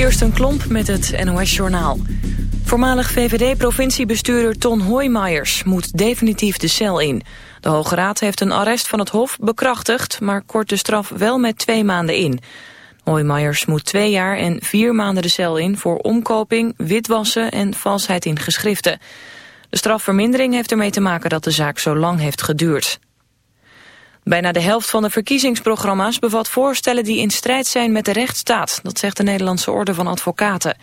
Kirsten Klomp met het NOS-journaal. Voormalig VVD-provinciebestuurder Ton Hoijmaiers moet definitief de cel in. De Hoge Raad heeft een arrest van het Hof bekrachtigd... maar kort de straf wel met twee maanden in. Hoijmaiers moet twee jaar en vier maanden de cel in... voor omkoping, witwassen en valsheid in geschriften. De strafvermindering heeft ermee te maken dat de zaak zo lang heeft geduurd. Bijna de helft van de verkiezingsprogramma's bevat voorstellen die in strijd zijn met de rechtsstaat. Dat zegt de Nederlandse Orde van Advocaten.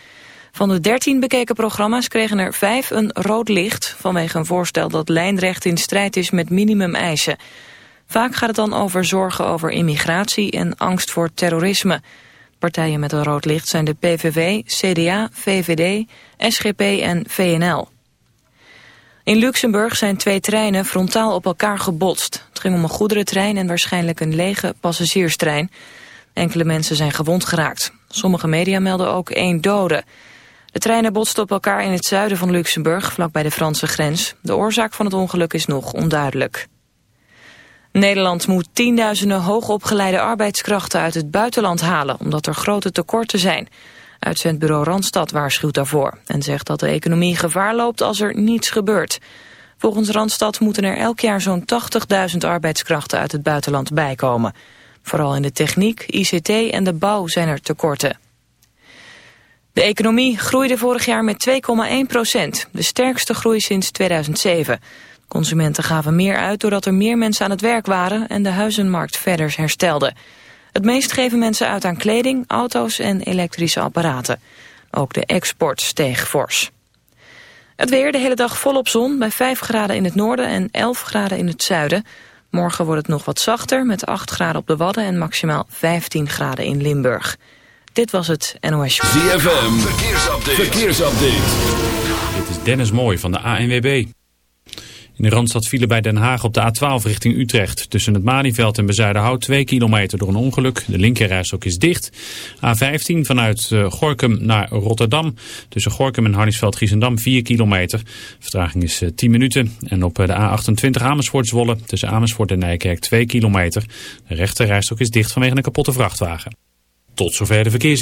Van de dertien bekeken programma's kregen er vijf een rood licht... vanwege een voorstel dat lijnrecht in strijd is met minimumeisen. Vaak gaat het dan over zorgen over immigratie en angst voor terrorisme. Partijen met een rood licht zijn de PVV, CDA, VVD, SGP en VNL. In Luxemburg zijn twee treinen frontaal op elkaar gebotst. Het ging om een goederentrein en waarschijnlijk een lege passagierstrein. Enkele mensen zijn gewond geraakt. Sommige media melden ook één dode. De treinen botsten op elkaar in het zuiden van Luxemburg, vlakbij de Franse grens. De oorzaak van het ongeluk is nog onduidelijk. Nederland moet tienduizenden hoogopgeleide arbeidskrachten uit het buitenland halen, omdat er grote tekorten zijn. Uitzendbureau Randstad waarschuwt daarvoor en zegt dat de economie gevaar loopt als er niets gebeurt. Volgens Randstad moeten er elk jaar zo'n 80.000 arbeidskrachten uit het buitenland bijkomen. Vooral in de techniek, ICT en de bouw zijn er tekorten. De economie groeide vorig jaar met 2,1 procent, de sterkste groei sinds 2007. Consumenten gaven meer uit doordat er meer mensen aan het werk waren en de huizenmarkt verder herstelde. Het meest geven mensen uit aan kleding, auto's en elektrische apparaten. Ook de export steeg fors. Het weer de hele dag volop zon bij 5 graden in het noorden en 11 graden in het zuiden. Morgen wordt het nog wat zachter met 8 graden op de Wadden en maximaal 15 graden in Limburg. Dit was het NOS Show. ZFM, verkeersupdate. verkeersupdate. Dit is Dennis Mooi van de ANWB. In de Randstad vielen bij Den Haag op de A12 richting Utrecht. Tussen het Malieveld en Bezuidenhout 2 kilometer door een ongeluk. De linkerrijstok is dicht. A15 vanuit uh, Gorkum naar Rotterdam. Tussen Gorkum en Harningsveld-Giessendam 4 kilometer. Vertraging is uh, 10 minuten. En op uh, de A28 Amersfoort-Zwolle tussen Amersfoort en Nijkerk 2 kilometer. De rechterrijstok is dicht vanwege een kapotte vrachtwagen. Tot zover de verkeers.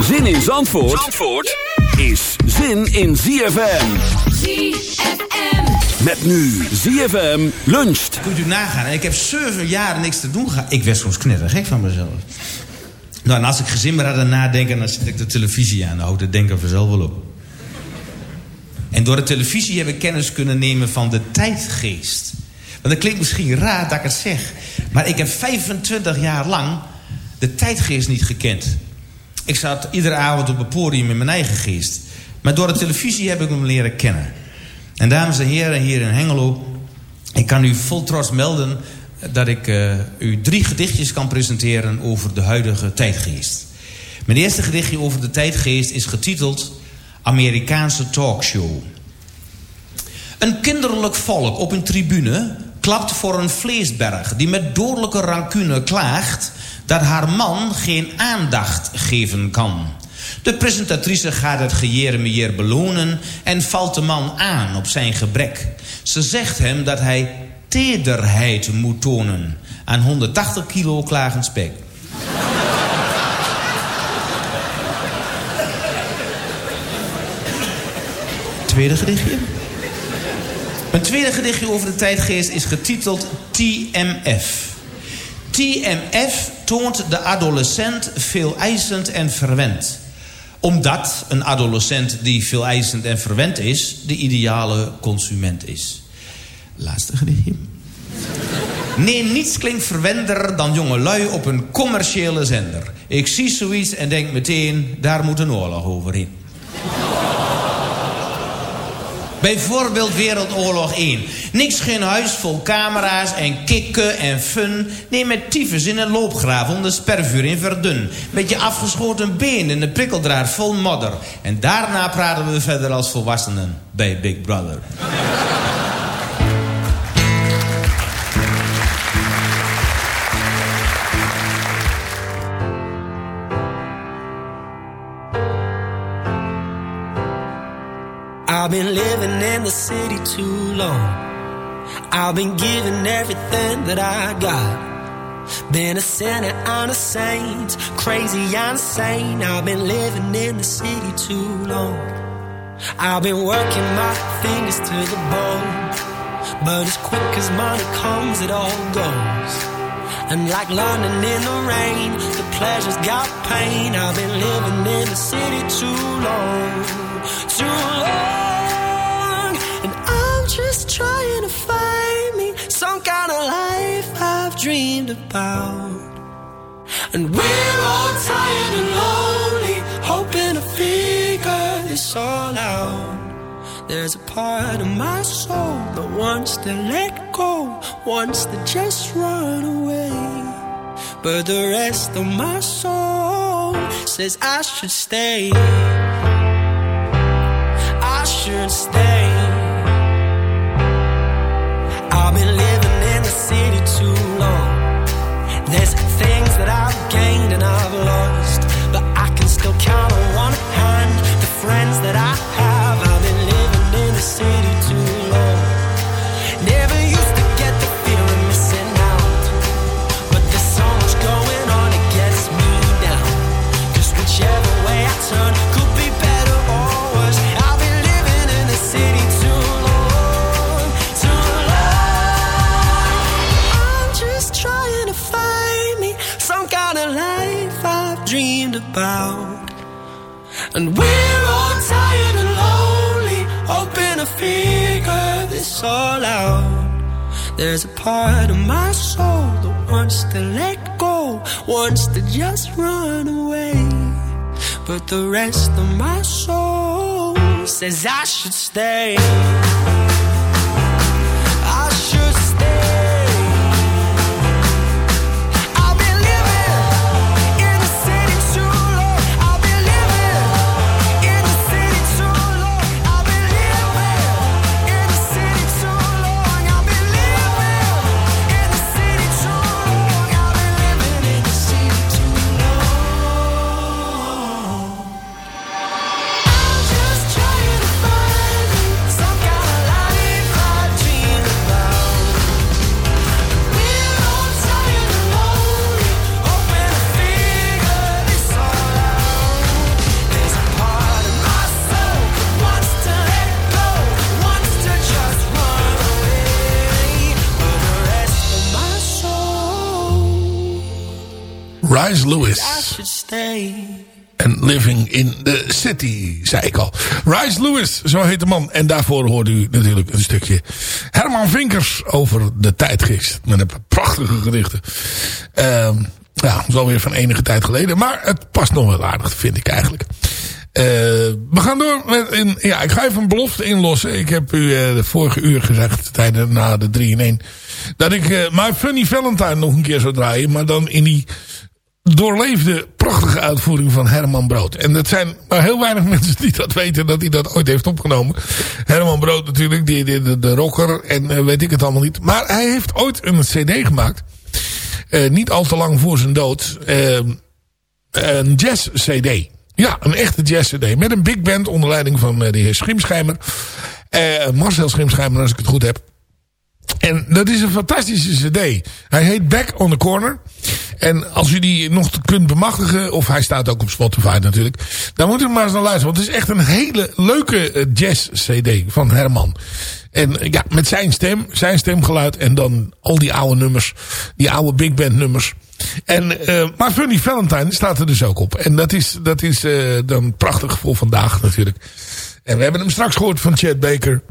Zin in Zandvoort, Zandvoort is zin in ZFM. ZFM. Met nu ZFM luncht. Kunt u nagaan. En ik heb zeven jaar niks te doen gehad. Ik werd soms knettergek van mezelf. Nou, en als ik gezin meer had aan nadenken, dan zet ik de televisie aan. Dan houdt het denken vanzelf wel op. En door de televisie heb ik kennis kunnen nemen van de tijdgeest. Want dat klinkt misschien raar dat ik het zeg. Maar ik heb 25 jaar lang de tijdgeest niet gekend. Ik zat iedere avond op het podium met mijn eigen geest. Maar door de televisie heb ik hem leren kennen. En dames en heren, hier in Hengelo... ik kan u vol trots melden dat ik eh, u drie gedichtjes kan presenteren... over de huidige tijdgeest. Mijn eerste gedichtje over de tijdgeest is getiteld... Amerikaanse talkshow. Een kinderlijk volk op een tribune klapt voor een vleesberg... die met dodelijke rancune klaagt dat haar man geen aandacht geven kan. De presentatrice gaat het gejeremejeer belonen en valt de man aan op zijn gebrek. Ze zegt hem dat hij tederheid moet tonen aan 180 kilo klagend spek. Tweede gedichtje. Mijn tweede gedichtje over de tijdgeest is getiteld TMF. TMF toont de adolescent veel eisend en verwend. Omdat een adolescent die veel eisend en verwend is... de ideale consument is. Laatste gedichtje. Nee, niets klinkt verwender dan jonge lui op een commerciële zender. Ik zie zoiets en denk meteen, daar moet een oorlog overheen. Bijvoorbeeld Wereldoorlog 1. Niks geen huis vol camera's en kikken en fun. Nee, met tyfus in een loopgraaf onder spervuur in Verdun. Met je afgeschoten been in de prikkeldraad vol modder. En daarna praten we verder als volwassenen bij Big Brother. I've been living in the city too long. I've been giving everything that I got. Been a sinner and a saint, crazy and insane. I've been living in the city too long. I've been working my fingers to the bone. But as quick as money comes, it all goes. And like London in the rain, the pleasure's got pain. I've been living in the city too long, too long. Dreamed about. And we're all tired and lonely, hoping to figure this all out. There's a part of my soul that wants to let go, wants to just run away. But the rest of my soul says I should stay. I should stay. I've been living in the city too. There's things that I've gained and I've lost, but I can still count on one hand the friends that I There's a part of my soul that wants to let go, wants to just run away. But the rest of my soul says I should stay. Rise Lewis. En Living in the City, zei ik al. Rise Lewis, zo heet de man. En daarvoor hoorde u natuurlijk een stukje Herman Vinkers over de tijdgeest. Met een prachtige gedichten. Ehm ja, dat is alweer van enige tijd geleden. Maar het past nog wel aardig, vind ik eigenlijk. Eh, we gaan door met een... Ja, ik ga even een belofte inlossen. Ik heb u eh, de vorige uur gezegd, tijdens na de 3 in 1... dat ik eh My Funny Valentine nog een keer zou draaien. Maar dan in die doorleefde prachtige uitvoering van Herman Brood. En dat zijn maar heel weinig mensen die dat weten dat hij dat ooit heeft opgenomen. Herman Brood natuurlijk, die, de, de rocker en eh, weet ik het allemaal niet. Maar hij heeft ooit een cd gemaakt. eh, niet al te lang voor zijn dood eh, een jazz-cd. Ja, een echte jazz-cd. Met een big band onder leiding van de heer Schimschijmer. Marcel Schimschijmer, als ik het goed heb. En dat is een fantastische cd. Hij heet Back on the Corner. En als u die nog kunt bemachtigen, of hij staat ook op Spotify natuurlijk. Dan moet u maar eens naar luisteren. Want het is echt een hele leuke eh, jazz cd van Herman. En eh, ja, met zijn stem, zijn stemgeluid en dan al die oude nummers. Die oude big band nummers. En, eh, maar Funny Valentine staat er dus ook op. En dat is, dat is eh, dan prachtig voor vandaag natuurlijk. En we hebben hem straks gehoord van Chad Baker.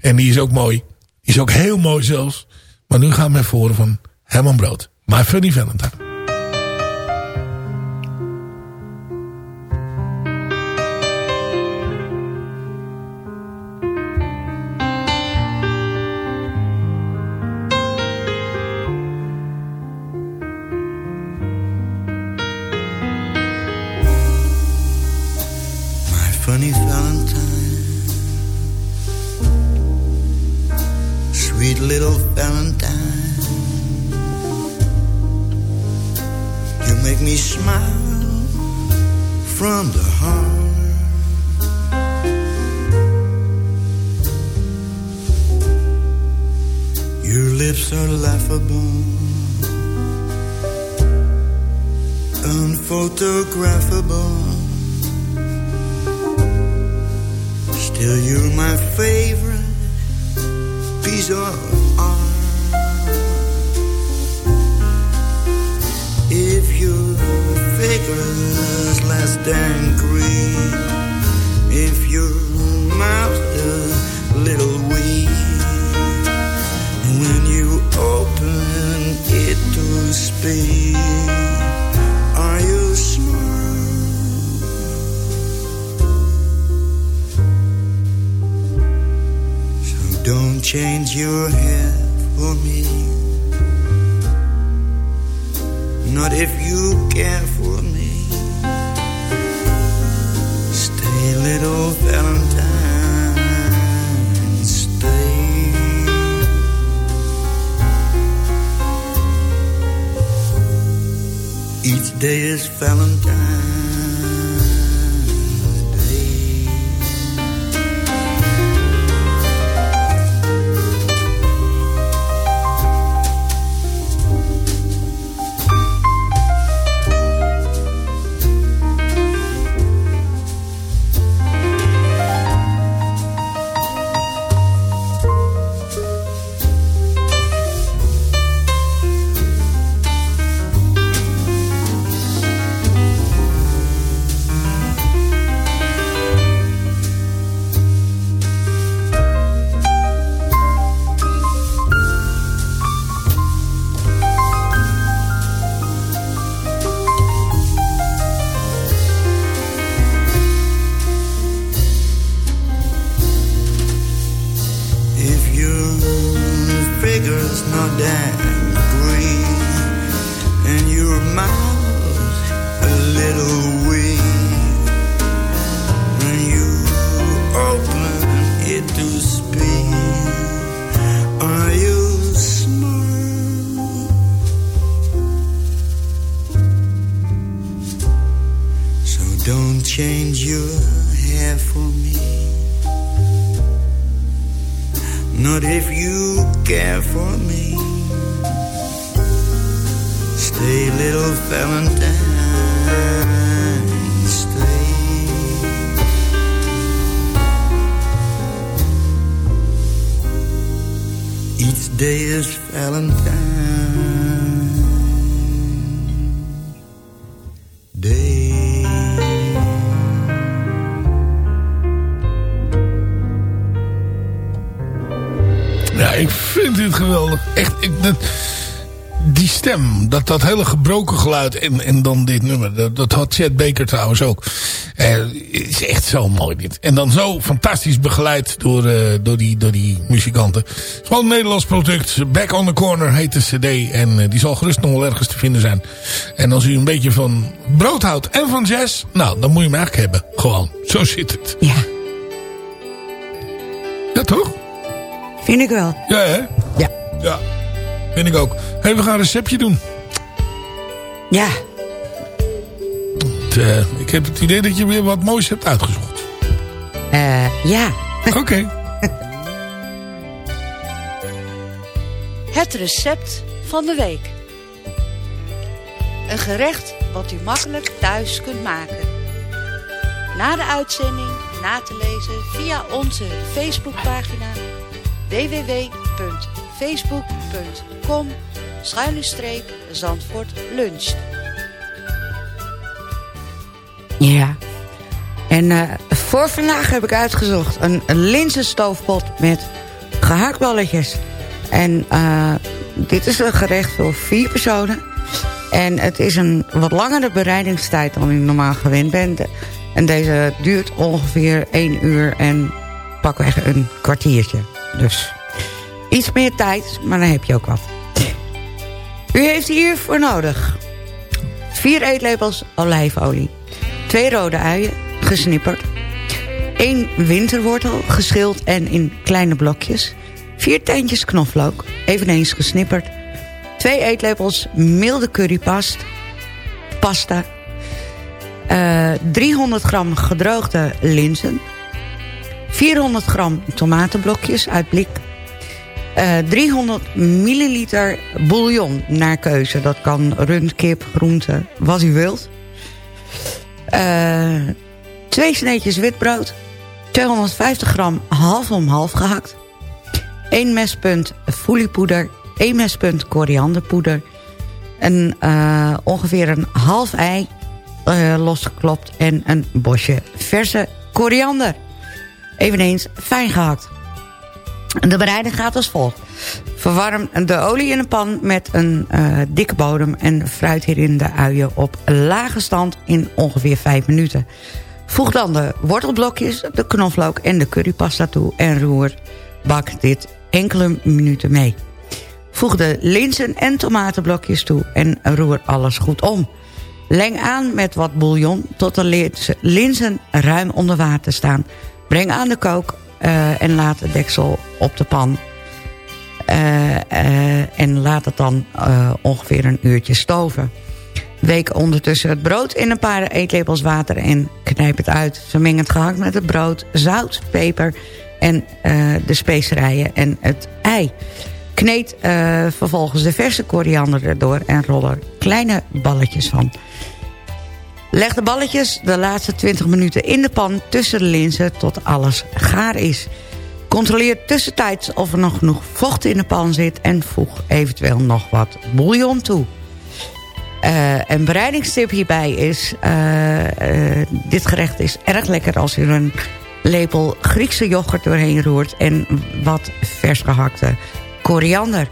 En die is ook mooi. Die is ook heel mooi zelfs. Maar nu gaan we horen van Herman Brood. My Funny Valentine. Smile from the heart. Your lips are laughable, unphotographable. Still, you're my favorite piece of art. Figure's less than green, if your mouth's a little weak, when you open it to speak, are you smart? So don't change your hair for me. Not if you care for me. Stay, little Valentine, stay. Each day is Valentine's dat, hele gebroken geluid en, en dan dit nummer. Dat, dat had Chad Baker trouwens ook. Eh, is echt zo mooi dit. En dan zo fantastisch begeleid door, eh, door, die, door die muzikanten. Het is Gewoon een Nederlands product. Back on the Corner heet de cd. En eh, die zal gerust nog wel ergens te vinden zijn. En als u een beetje van brood houdt en van jazz. Nou, dan moet je hem eigenlijk hebben. Gewoon. Zo zit het. Ja, Ja, toch? vind ik wel. Ja, hè? Ja. Ja, vind ik ook. hey, we gaan een receptje doen. Ja. Eh, ik heb het idee dat je weer wat moois hebt uitgezocht. Eh, ja. Oké. Het recept van de week. Een gerecht wat u makkelijk thuis kunt maken. Na de uitzending na te lezen via onze Facebookpagina www.facebook.com schuine Zandvoort luncht. Ja. En eh, voor vandaag heb ik uitgezocht een, een linzenstoofpot met gehaktballetjes. En eh, dit is een gerecht voor vier personen. En het is een wat langere bereidingstijd dan u normaal gewend bent. En deze duurt ongeveer 1 uur en pakweg een kwartiertje. Dus iets meer tijd, maar dan heb je ook wat. U heeft hier voor nodig 4 eetlepels olijfolie. 2 rode uien, gesnipperd. 1 winterwortel, geschild en in kleine blokjes. 4 teentjes knoflook, eveneens gesnipperd. 2 eetlepels milde currypast. Pasta. Eh 300 gram gedroogde linzen. 400 gram tomatenblokjes uit blik. Eh 300 milliliter bouillon naar keuze. Dat kan rund, kip, groente, wat u wilt. Eh, twee sneetjes witbrood. 250 gram half om half gehakt. 1 mespunt foliepoeder. 1 mespunt korianderpoeder. En eh, ongeveer een half ei eh, losgeklopt. En een bosje verse koriander. Eveneens fijn gehakt. De bereiding gaat als volgt. Verwarm de olie in een pan met een uh, dikke bodem... en fruit hierin de uien op lage stand in ongeveer 5 minuten. Voeg dan de wortelblokjes, de knoflook en de currypasta toe... en roer bak dit enkele minuten mee. Voeg de linzen en tomatenblokjes toe en roer alles goed om. Leng aan met wat bouillon tot de linzen ruim onder water staan. Breng aan de kook uh, en laat de deksel op de pan. Uh, uh, en laat het dan ongeveer een uurtje stoven. Week ondertussen het brood in een paar eetlepels water en knijp het uit. Vermeng het gehakt met het brood, zout, peper en de specerijen en het ei. Kneed vervolgens de verse koriander erdoor en rol er kleine balletjes van. Leg de balletjes de laatste 20 minuten in de pan tussen de linzen tot alles gaar is. Controleer tussentijds of er nog genoeg vocht in de pan zit... en voeg eventueel nog wat bouillon toe. Uh, een bereidingstip hierbij is... Uh, uh, dit gerecht is erg lekker als er een lepel Griekse yoghurt doorheen roert... en wat vers gehakte koriander.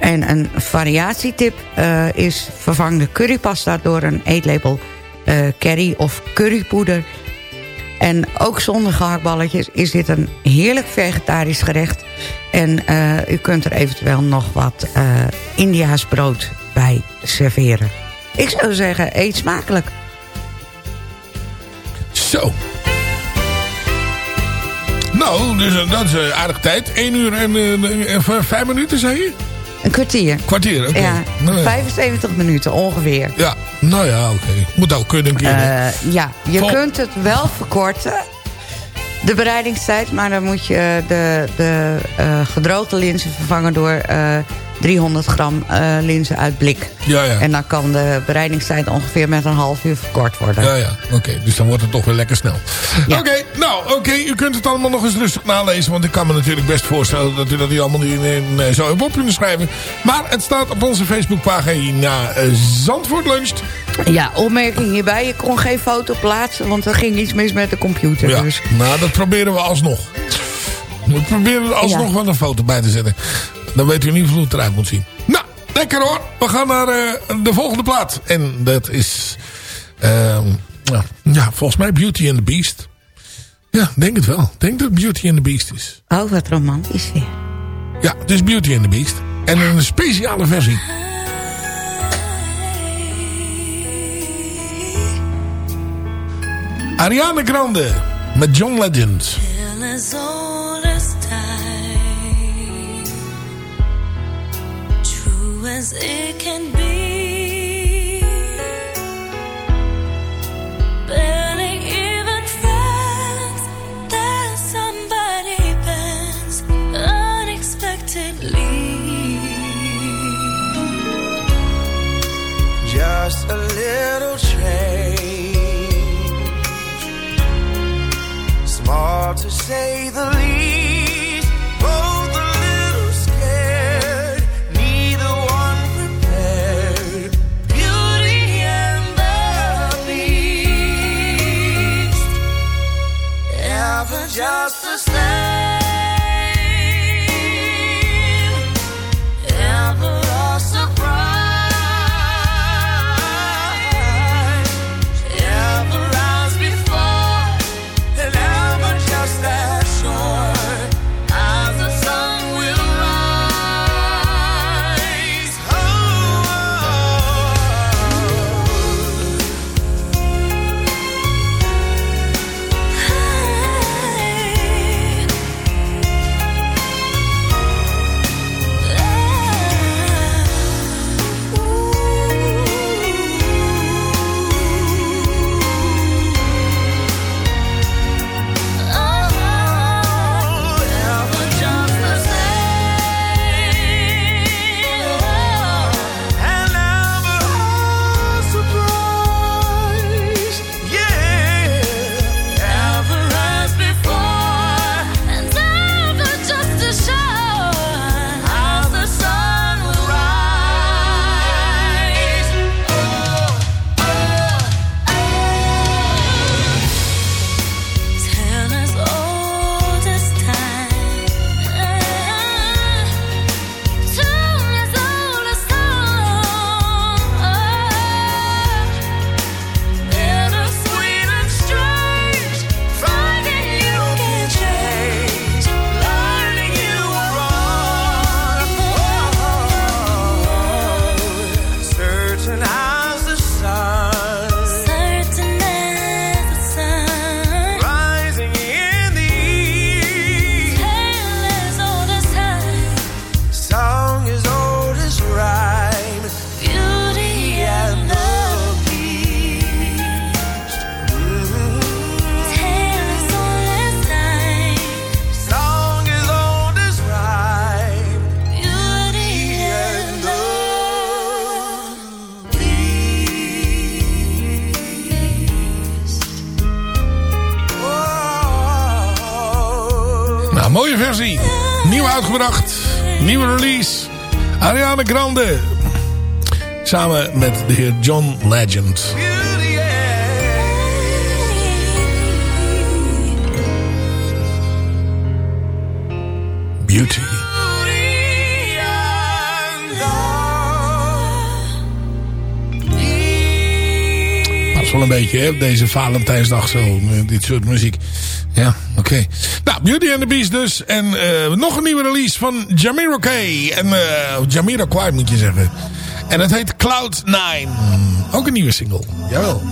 En een variatietip is vervang de currypasta door een eetlepel uh, curry of currypoeder. En ook zonder gehaktballetjes is dit een heerlijk vegetarisch gerecht. En uh, u kunt er eventueel nog wat uh, Indiaas brood bij serveren. Ik zou zeggen, eet smakelijk. Zo. Nou, dus, dat is aardig tijd. 1 uur en uh, 5 minuten, zei je? Een kwartier. Kwartier, oké. Okay. Ja, nou, ja, 75 minuten ongeveer. Ja, nou ja, oké. Okay. Moet ook kunnen. Uh, ja, je Vol kunt het wel verkorten. De bereidingstijd, maar dan moet je de, de uh, gedroogde linzen vervangen door uh, 300 gram uh, linzen uit blik. Ja, ja. En dan kan de bereidingstijd ongeveer met een half uur verkort worden. Ja, ja. Oké, okay. dus dan wordt het toch weer lekker snel. Ja. Oké, okay, nou, oké. Okay. U kunt het allemaal nog eens rustig nalezen. Want ik kan me natuurlijk best voorstellen dat u dat hier allemaal niet in, in, zo op kunnen schrijven. Maar het staat op onze Facebookpagina uh, Zandvoort Luncht. Ja, opmerking hierbij. Je kon geen foto plaatsen, want er ging iets mis met de computer. Ja, dus. nou, dat proberen we alsnog. We proberen er alsnog ja. wel een foto bij te zetten. Dan weet u niet hoe het eruit moet zien. Nou, lekker hoor. We gaan naar uh, de volgende plaat. En dat is... Uh, ja, volgens mij Beauty and the Beast. Ja, denk het wel. Ik denk dat Beauty and the Beast is. Oh, wat romantisch weer. Ja, het is Beauty and the Beast. En een speciale versie. Ariana Grande met John Legend. it can be. Barely even friends, somebody bends unexpectedly. Just a little change, small to say the least just a uitgebracht. Nieuwe release. Ariana Grande. Samen met de heer John Legend. Beauty. Pas wel een beetje, hè, deze Valentijnsdag zo. Eh, dit soort muziek. Ja, oké. Beauty and the Beast dus. En eh, nog een nieuwe release van Jamiroquai. En eh, uh, Jamiroquai moet je zeggen. En dat heet Cloud 9. Ook een nieuwe single. Jawel.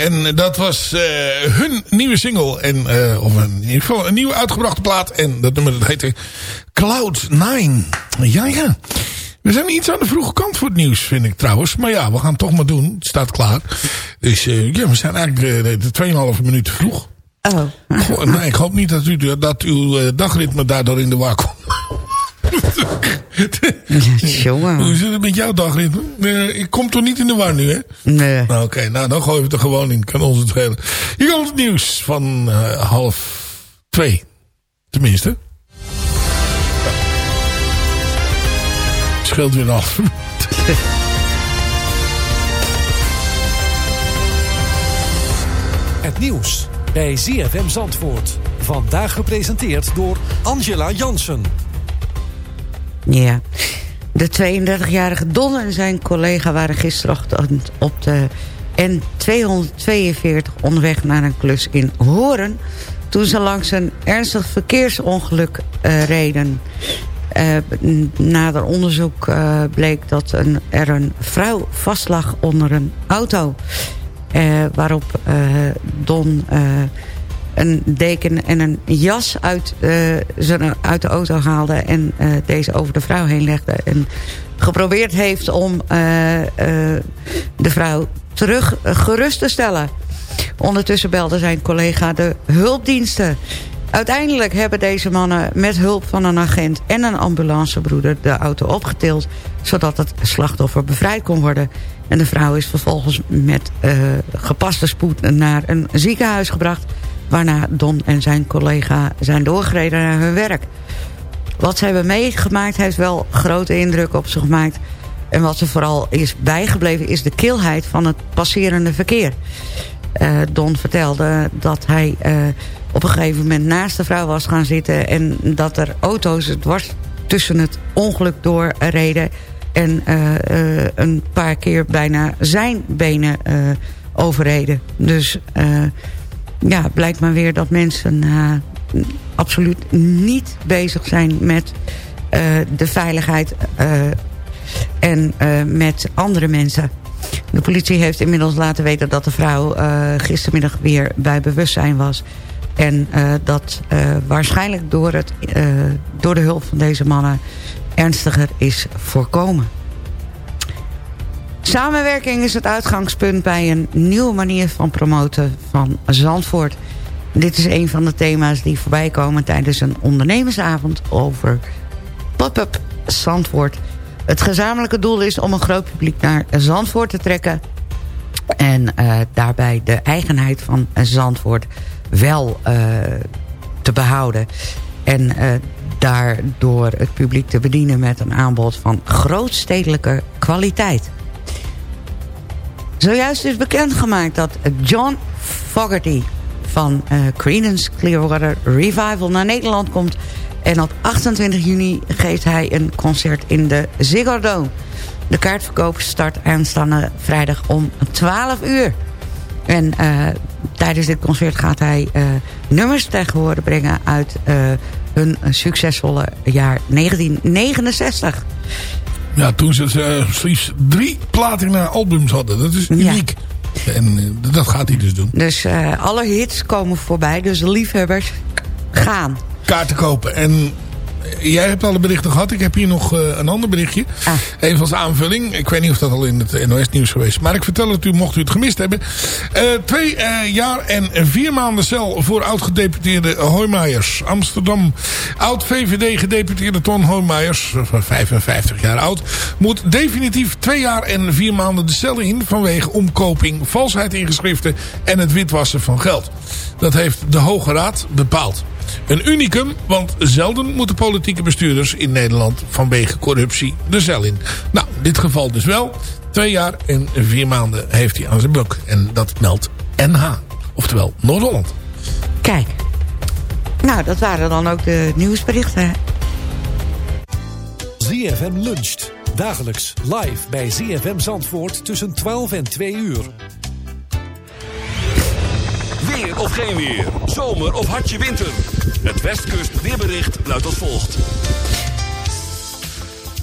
En dat was eh, hun nieuwe single. En, eh, of een, in ieder geval een nieuwe uitgebrachte plaat. En dat nummer dat heette Cloud 9. Ja, ja. We zijn iets aan de vroege kant voor het nieuws, vind ik trouwens. Maar ja, we gaan het toch maar doen. Het staat klaar. Dus eh, ja, we zijn eigenlijk uh, de 2,5 minuten vroeg. Oh. Goh, nee, ik hoop niet dat, u, dat uw dagritme daardoor in de war komt. Jongen. Hoe zit het met jouw dagritme? Ik kom toch niet in de war nu, hè? Nee. Nou, Oké, okay, nou dan gooien we het er gewoon in. Kan ons het schelen. Hier komt het nieuws van uh, half twee. Tenminste. Scheelt weer een half Het nieuws bij ZFM Zandvoort. Vandaag gepresenteerd door Angela Jansen. Ja. De 32-jarige Don en zijn collega waren gisterochtend op de N242 onderweg naar een klus in Horen... toen ze langs een ernstig verkeersongeluk uh, reden. Uh, nader onderzoek uh, bleek dat een, er een vrouw vastlag onder een auto... waarop Don een deken en een jas uit, uh, zijn, uit de auto haalde... en uh, deze over de vrouw heen legde. En geprobeerd heeft om uh, de vrouw terug gerust te stellen. Ondertussen belde zijn collega de hulpdiensten. Uiteindelijk hebben deze mannen met hulp van een agent en een ambulancebroeder... de auto opgetild, zodat het slachtoffer bevrijd kon worden. En de vrouw is vervolgens met gepaste spoed naar een ziekenhuis gebracht waarna Don en zijn collega zijn doorgereden naar hun werk. Wat ze hebben meegemaakt heeft wel grote indruk op ze gemaakt. En wat ze vooral is bijgebleven is de kilheid van het passerende verkeer. Uh, Don vertelde dat hij uh, op een gegeven moment naast de vrouw was gaan zitten... en dat er auto's dwars tussen het ongeluk doorreden... en uh, een paar keer bijna zijn benen overreden. Dus ja, blijkt maar weer dat mensen uh, absoluut niet bezig zijn met uh, de veiligheid uh, en met andere mensen. De politie heeft inmiddels laten weten dat de vrouw gistermiddag weer bij bewustzijn was. En dat waarschijnlijk door, het, door de hulp van deze mannen ernstiger is voorkomen. Samenwerking is het uitgangspunt bij een nieuwe manier van promoten van Zandvoort. Dit is een van de thema's die voorbij komen tijdens een ondernemersavond over Pop-up Zandvoort. Het gezamenlijke doel is om een groot publiek naar Zandvoort te trekken... en uh, daarbij de eigenheid van Zandvoort wel uh, te behouden. En uh, daardoor het publiek te bedienen met een aanbod van grootstedelijke kwaliteit. Zojuist is bekendgemaakt dat John Fogerty van uh, Creedence Clearwater Revival naar Nederland komt. En op 28 juni geeft hij een concert in de Ziggo Dome. De kaartverkoop start aanstaande vrijdag om 12 uur. En uh, tijdens dit concert gaat hij uh, nummers tegen horen brengen uit hun succesvolle jaar 1969. Ja, toen ze uh, liefst drie platina albums hadden. Dat is uniek. Ja. En uh, dat gaat hij dus doen. Dus uh, alle hits komen voorbij. Dus de liefhebbers gaan. Kaarten kopen. En jij hebt alle berichten gehad. Ik heb hier nog uh, een ander berichtje. Ah. Even als aanvulling. Ik weet niet of dat al in het NOS-nieuws geweest is. Maar ik vertel het u, mocht u het gemist hebben. Uh, twee uh, jaar en vier maanden cel voor oud-gedeputeerde Hoijmaiers. Amsterdam. Oud-VVD-gedeputeerde Ton Hoijmaiers, 55 jaar oud... moet definitief twee jaar en vier maanden de cel in... vanwege omkoping, valsheid in geschriften en het witwassen van geld. Dat heeft de Hoge Raad bepaald. Een unicum, want zelden moeten politieke bestuurders in Nederland vanwege corruptie de cel in. Nou, in dit geval dus wel. Twee jaar en vier maanden heeft hij aan zijn buk. En dat meldt NH, oftewel Noord-Holland. Kijk, nou dat waren dan ook de nieuwsberichten. ZFM luncht. Dagelijks live bij ZFM Zandvoort tussen 12 en 2 uur. Of geen weer. Zomer of hartje winter. Het Westkust weerbericht luidt als volgt.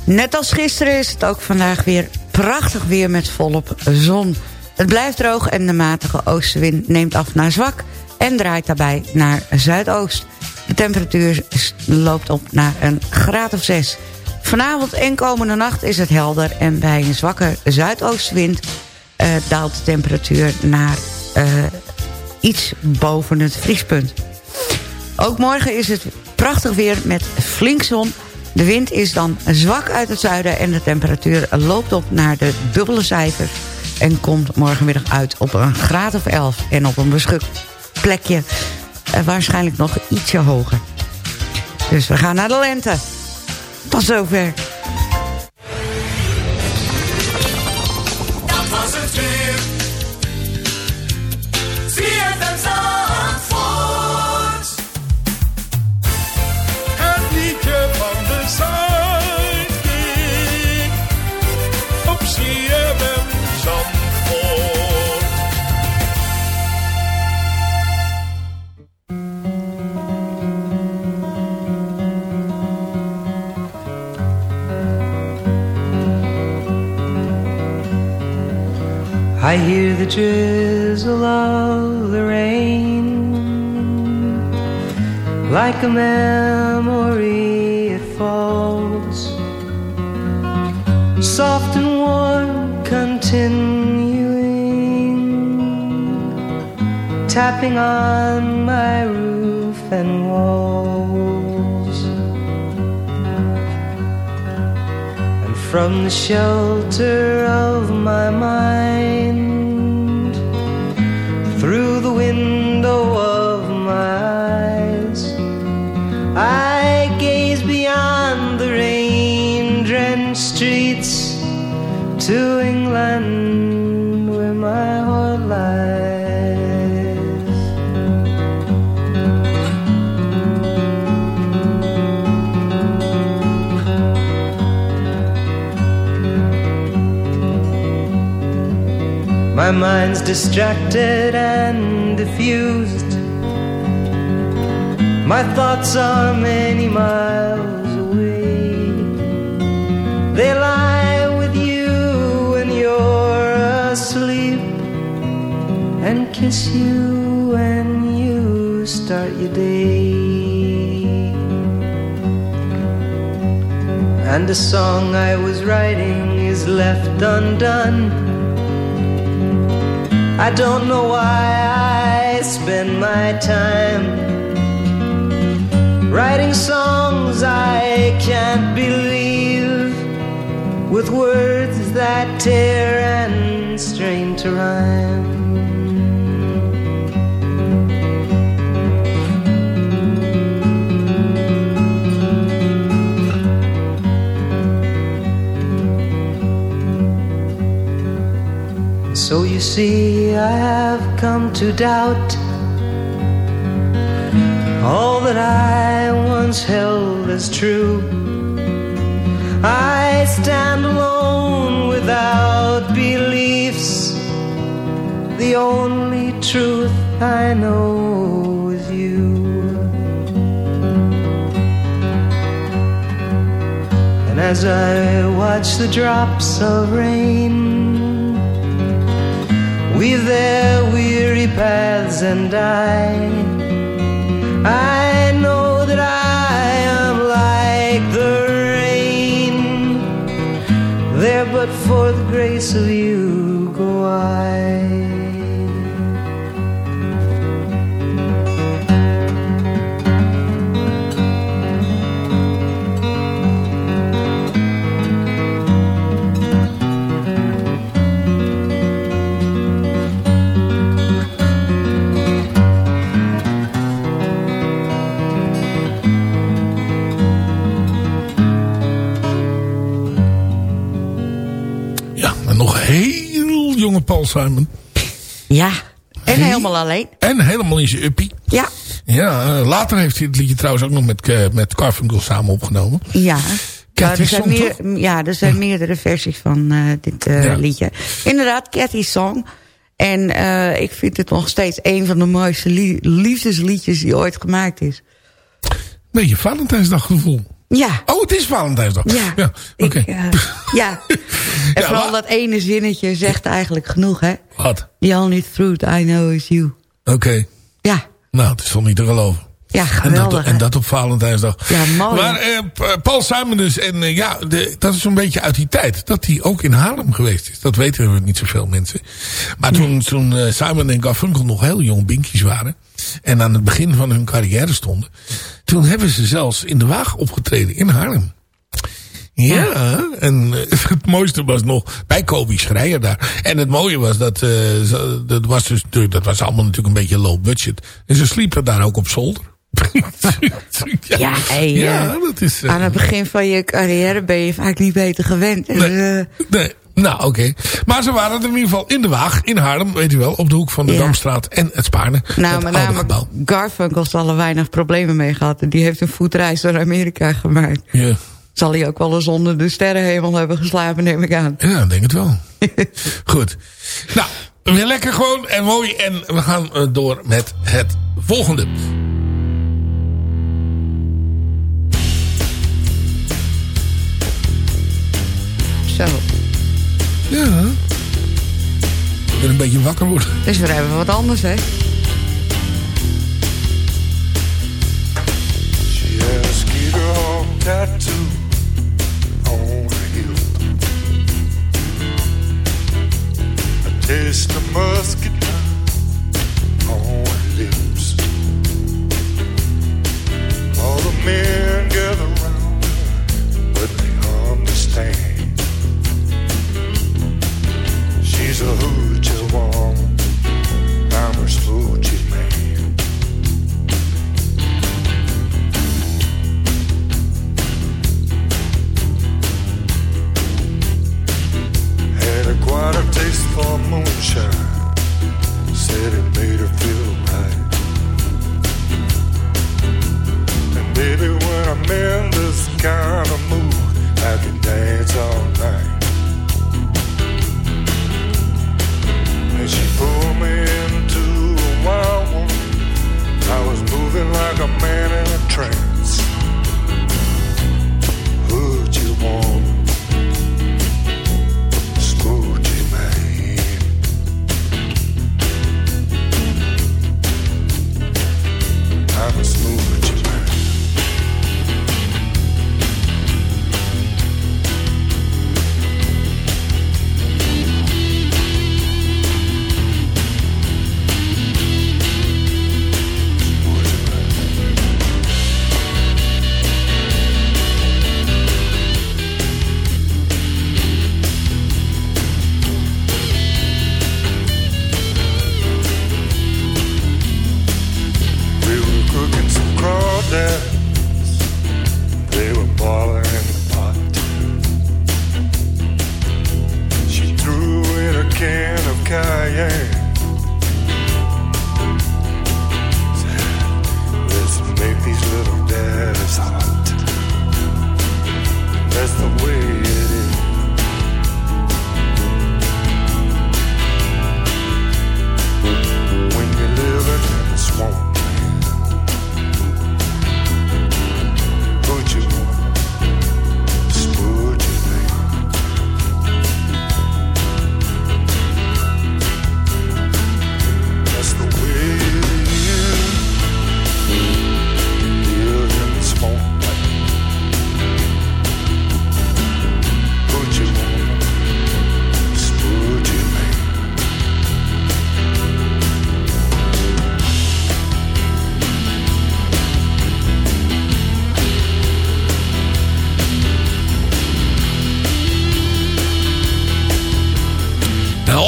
Net als gisteren is het ook vandaag weer prachtig weer met volop zon. Het blijft droog en de matige oostenwind neemt af naar zwak... en draait daarbij naar zuidoost. De temperatuur loopt op naar een graad of 6. Vanavond en komende nacht is het helder... en bij een zwakke zuidoostenwind uh, daalt de temperatuur naar uh, iets boven het vriespunt. Ook morgen is het prachtig weer met flink zon. De wind is dan zwak uit het zuiden en de temperatuur loopt op naar de dubbele cijfers. En komt morgenmiddag uit op een graad of 11 en op een beschukt plekje uh, waarschijnlijk nog ietsje hoger. Dus we gaan naar de lente. Tot zover. I hear the drizzle of the rain Like a memory it falls. Soft and warm continuing Tapping on my roof and walls. And from the shelter of my mind My mind's distracted and diffused. My thoughts are many miles away. They lie with you when you're asleep and kiss you when you start your day. And a song I was writing is left undone. I don't know why I spend my time writing songs I can't believe with words that tear and strain to rhyme. So you see, I have come to doubt all that I once held as true. I stand alone without beliefs. The only truth I know is you. And as I watch the drops of rain weave their weary paths and I I know that I am like the rain. There but for the grace of you go I Paul Simon. Ja, en helemaal alleen. En helemaal in zijn uppie. Ja. Ja, eh, later heeft hij het liedje trouwens ook nog met, eh, met Carfunkel samen opgenomen. Ja. Cathy er zijn Song, meer, ja, er zijn meerdere versies van eh, dit Ja. liedje. Inderdaad, Cathy Song. En ik vind het nog steeds een van de mooiste lie- liefdesliedjes die ooit gemaakt is. Beetje Valentijnsdag gevoel. Ja. Oh, het is Valentijnsdag. Ja. Ja. Ik, eh, ja. En vooral dat ene zinnetje zegt eigenlijk genoeg, hè? Wat? The only truth I know is you. Oké. Ja. Nou, het is toch niet te geloven. Ja, En geweldig. dat, en dat op Valentijnsdag. Ja, mooi. Maar eh, P- Paul Simon dus. En eh, ja, de, dat is een beetje uit die tijd. Dat hij ook in Haarlem geweest is. Dat weten we niet zoveel mensen. Maar toen, toen eh, Simon en Garfunkel nog heel jong binkies waren. En aan het begin van hun carrière stonden. Toen hebben ze zelfs in de wagen opgetreden in Haarlem. Ja, en eh, het mooiste was nog bij Kobe Schreier daar. En het mooie was dat, ze- dat was dus, dat was allemaal natuurlijk een beetje low budget. En ze sliepen daar ook op zolder. Ja, hey, Ja, eh, dat is... eh, aan het begin van je carrière ben je vaak niet beter gewend. En, Nee, nou oké. Maar ze waren er in ieder geval in de Waag, in Haarlem, weet u wel. Op de hoek van de Ja. Damstraat en het Spaarne. nou, met name gebouw. Garfunkel zal er weinig problemen mee gehad. En Die heeft een voetreis naar Amerika gemaakt. Ja. Zal hij ook wel eens onder de sterrenhemel hebben geslapen, neem ik aan. Ja, ik denk het wel. Goed. Nou, weer lekker gewoon en mooi. En we gaan eh, door met het volgende. Zo, Ja. Ik ben een beetje wakker worden. is weer even wat anders, hè? She has a skeeter hawk tattoo on her heel. A taste of musket on her lips. All the men gather round but they understand. Kind of mood, I can dance all night.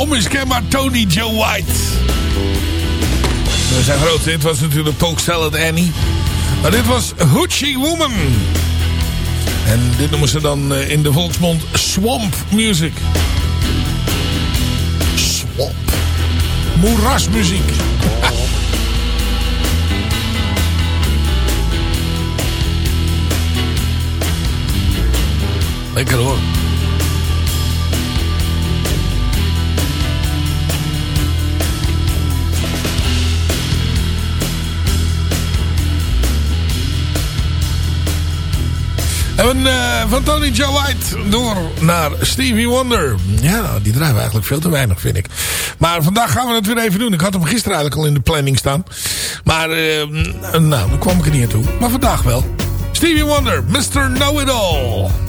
Onmiskenbaar Tony Joe White. Nou, Zijn grootste hit was natuurlijk Talk Salad Annie. Maar dit was Hoochie Woman. En dit noemen ze dan eh, in de volksmond Swamp Music. Swamp. Moerasmuziek. Lekker hoor. En eh, van Tony Joe White door naar Stevie Wonder. Ja, die draaien we eigenlijk veel te weinig, vind ik. Maar vandaag gaan we het weer even doen. Ik had hem gisteren eigenlijk al in de planning staan. Maar, eh, nou, daar kwam ik er niet aan toe. Maar vandaag wel. Stevie Wonder, Mr. Know-It-All. He's a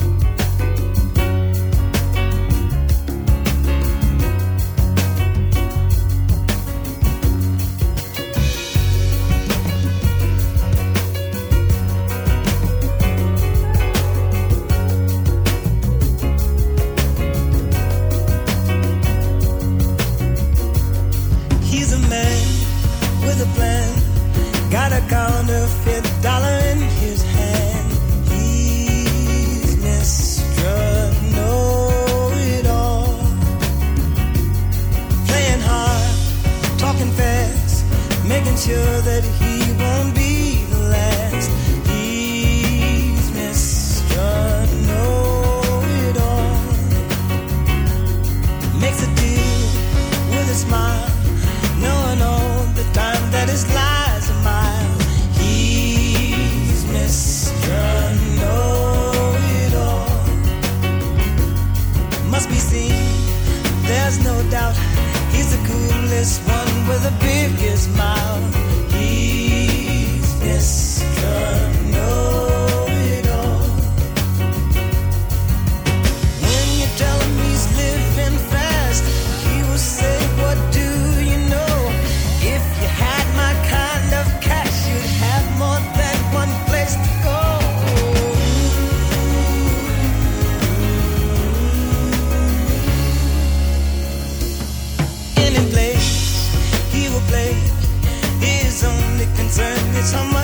the time that his lies a mile. He's Mr. Know It All. Must be seen, there's no doubt. He's the coolest one with the biggest mouth. He's Mr. it's how much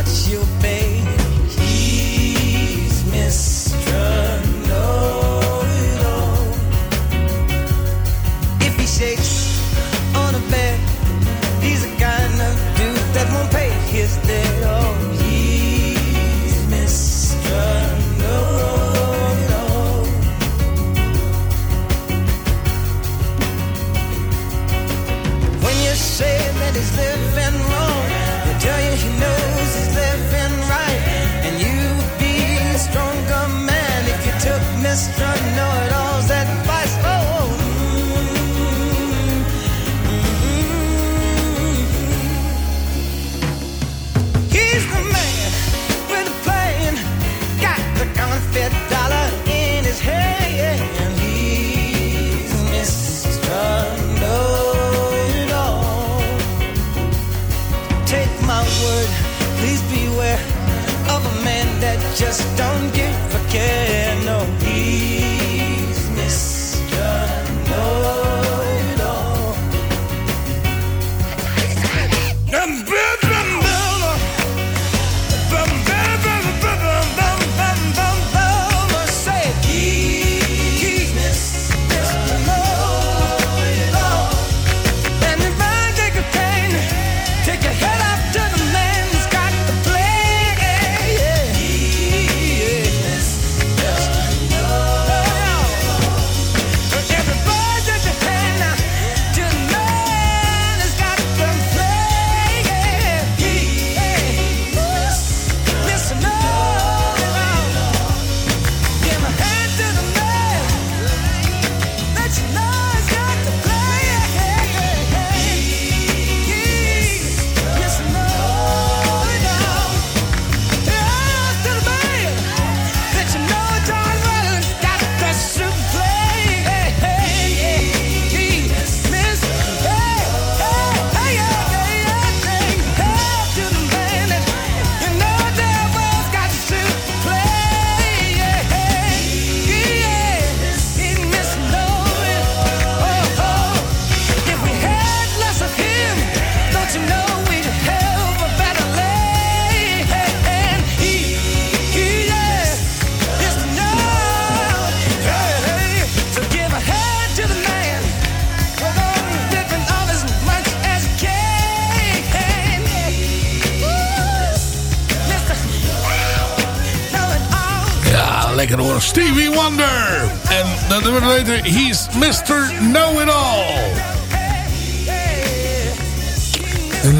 just don't give a care.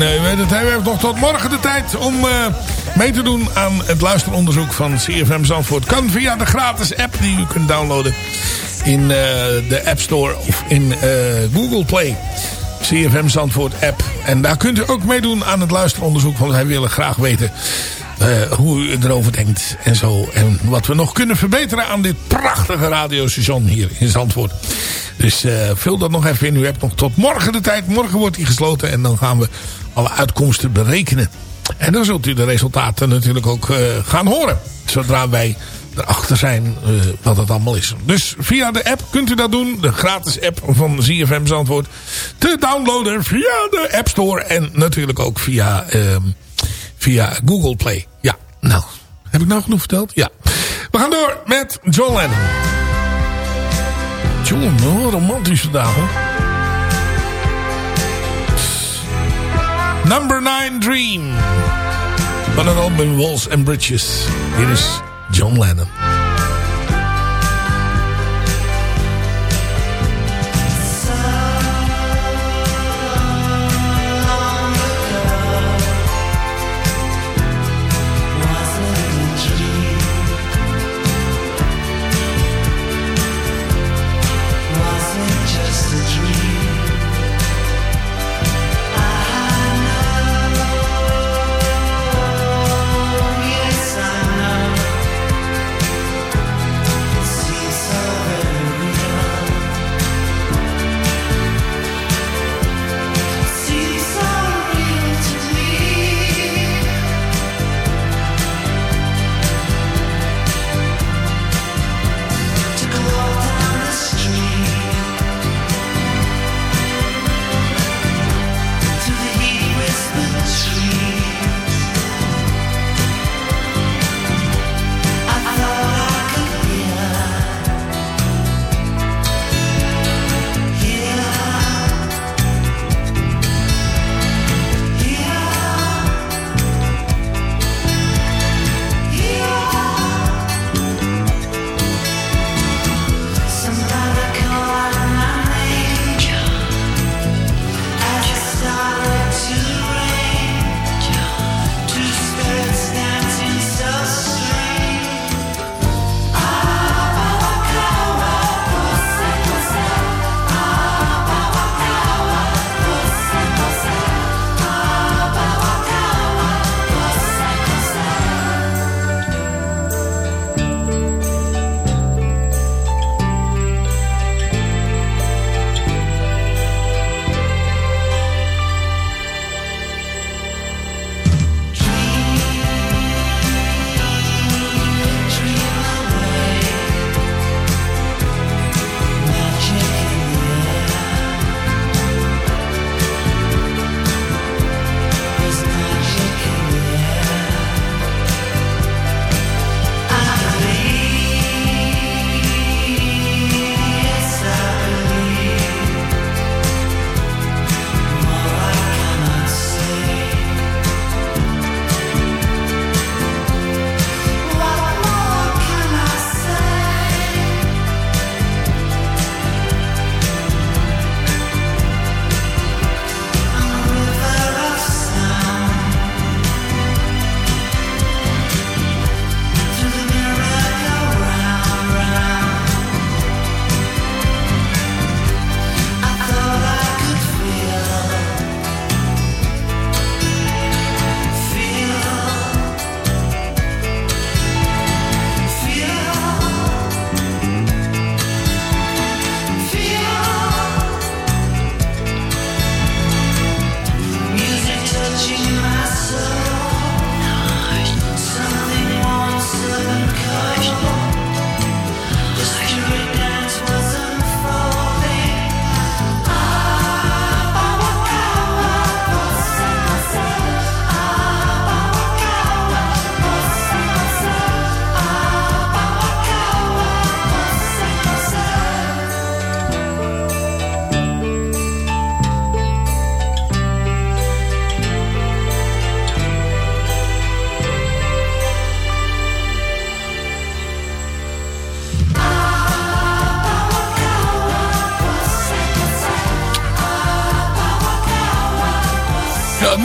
En het, hij nog tot morgen de tijd om uh, mee te doen aan het luisteronderzoek van CFM Zandvoort. Kan via de gratis app die u kunt downloaden in uh, de App Store of in uh, Google Play. CFM Zandvoort app. En daar kunt u ook meedoen aan het luisteronderzoek. Want wij willen graag weten uh, hoe u erover denkt en zo. En wat we nog kunnen verbeteren aan dit prachtige radiostation hier in Zandvoort. Dus uh, vul dat nog even in. U hebt nog tot morgen de tijd. Morgen wordt die gesloten en dan gaan we alle uitkomsten berekenen. En dan zult u de resultaten natuurlijk ook uh, gaan horen. Zodra wij erachter zijn wat het allemaal is. Dus via de app kunt u dat doen. De gratis app van ZFM Zandvoort. Te downloaden via de App Store. En natuurlijk ook via, uh, via Google Play. Ja, nou. Heb ik nou genoeg verteld? Ja. We gaan door met John Lennon. John, oh, romantisch vandaag hoor. Number 9 Dream. Van een album Walls and Bridges. Hier is John Lennon.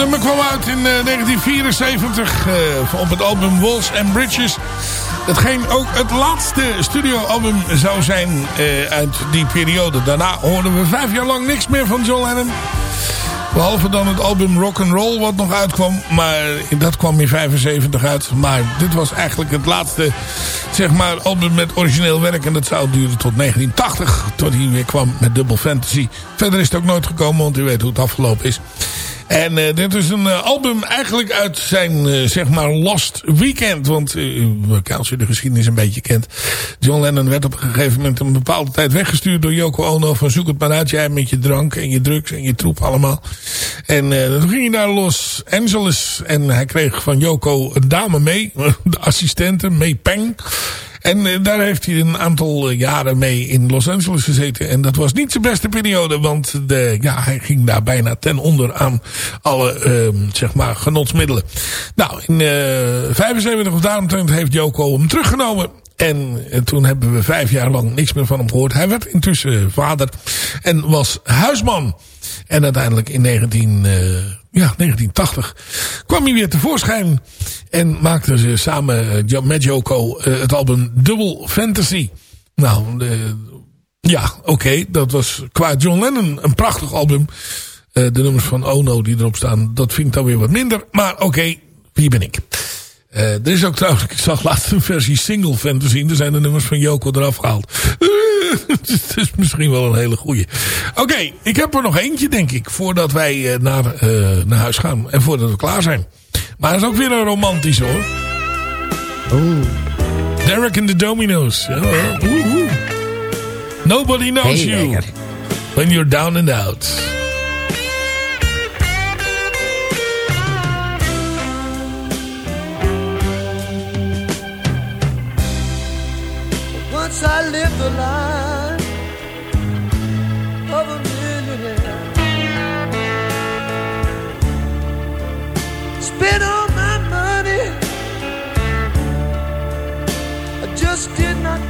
Nummer kwam uit in eh, 1974 eh, op het album Walls and Bridges. Hetgeen ook het laatste studioalbum zou zijn eh, uit die periode. Daarna hoorden we vijf jaar lang niks meer van John Lennon. Behalve dan het album Rock and Roll wat nog uitkwam. Maar dat kwam in 75 uit. Maar dit was eigenlijk het laatste zeg maar, album met origineel werk. En dat zou duren tot 1980. Tot hij weer kwam met Double Fantasy. Verder is het ook nooit gekomen. Want u weet hoe het afgelopen is. En uh, dit is een uh, album eigenlijk uit zijn, uh, zeg maar, Lost Weekend. Want, als u de geschiedenis een beetje kent. John Lennon werd op een gegeven moment een bepaalde tijd weggestuurd door Yoko Ono. Van zoek het maar uit, jij met je drank en je drugs en je troep allemaal. En toen ging hij naar Los Angeles. En hij kreeg van Yoko een dame mee. De assistente, May Peng. En uh, daar heeft hij een aantal uh, jaren mee in Los Angeles gezeten. En dat was niet zijn beste periode. Want de, ja, hij ging daar bijna ten onder aan alle uh, zeg maar genotsmiddelen. Nou, in 75 of daaromtrent heeft Joko hem teruggenomen. En toen hebben we vijf jaar lang niks meer van hem gehoord. Hij werd intussen vader en was huisman. En uiteindelijk in 19, uh, ja, 1980 kwam hij weer tevoorschijn. En maakten ze samen uh, met Joko uh, het album Double Fantasy. Nou, ja, oké. Dat was qua John Lennon een prachtig album. de nummers van Ono die erop staan, dat vind ik dan weer wat minder. Maar oké, hier ben ik. Er is ook trouwens, ik zag laatst een versie single fantasy. Er zijn de nummers van Joko eraf gehaald. Het is misschien wel een hele goeie. Oké, okay, ik heb er nog eentje denk ik. Voordat wij uh, naar, uh, naar huis gaan. En voordat we klaar zijn. Maar dat is ook weer een romantisch hoor. Oeh. Derek and the oeh. Nobody knows Hey, you. When you're down and out. I lived the life of a millionaire. Spent all my money. I just did not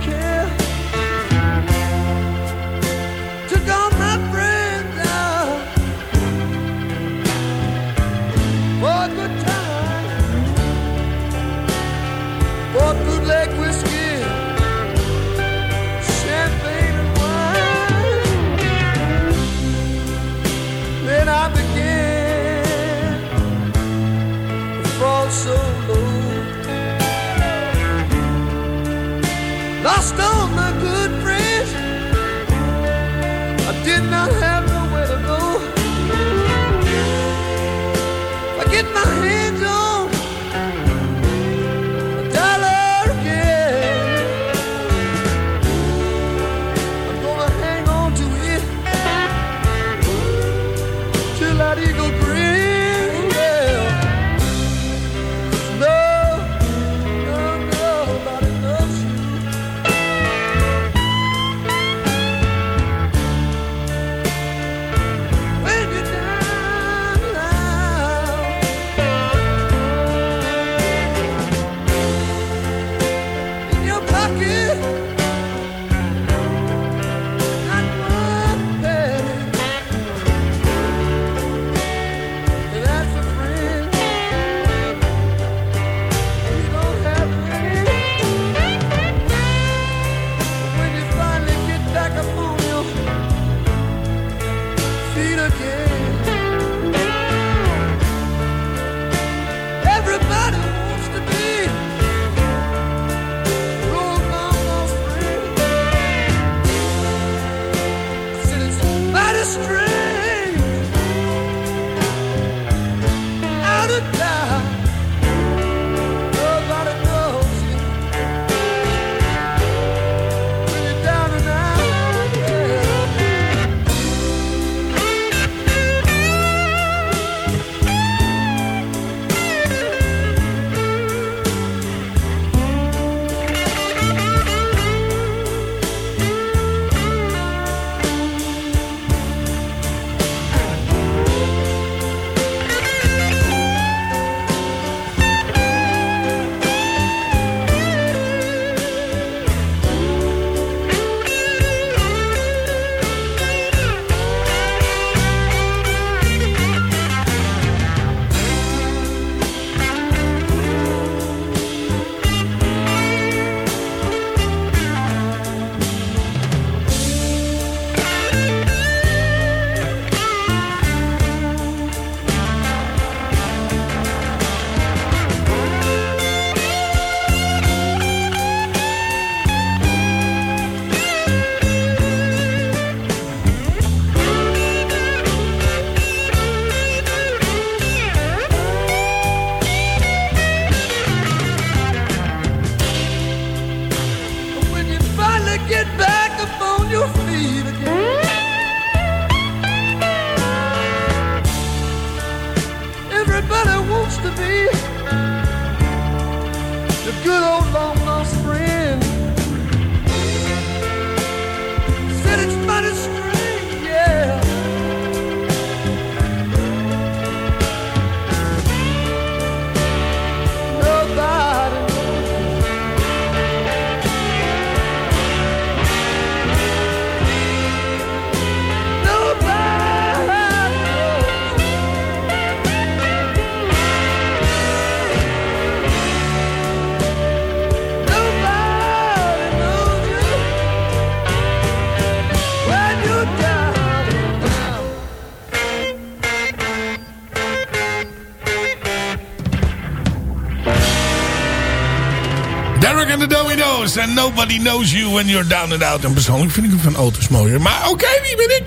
And nobody knows you when you're down and out. En persoonlijk vind ik hem van auto's mooier. Maar oké, wie ben ik?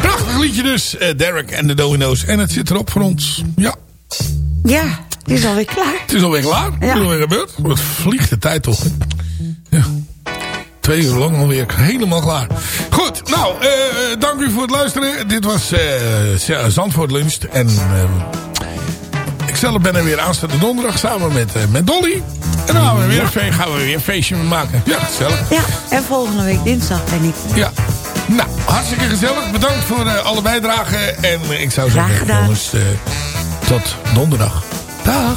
Prachtig liedje dus. eh, Derek and the Dominoes. En het zit erop voor ons. Ja. Ja, het is alweer klaar. Het is alweer klaar. Ja. Wat is alweer gebeurd? Wat vliegt de tijd toch? Ja. Twee uur lang alweer helemaal klaar. Goed, nou, eh, eh, dank u voor het luisteren. Dit was eh, Zandvoort Lunch. En zelf ben er weer aanstaande donderdag samen met, eh, met Dolly. En dan gaan we, weer een fe- gaan we weer een feestje maken. Ja, gezellig. Ja, en volgende week dinsdag ben ik. Ja. Nou, hartstikke gezellig. Bedankt voor eh, alle bijdragen. En eh, ik zou zeggen, jongens, tot donderdag. Dag. Dag.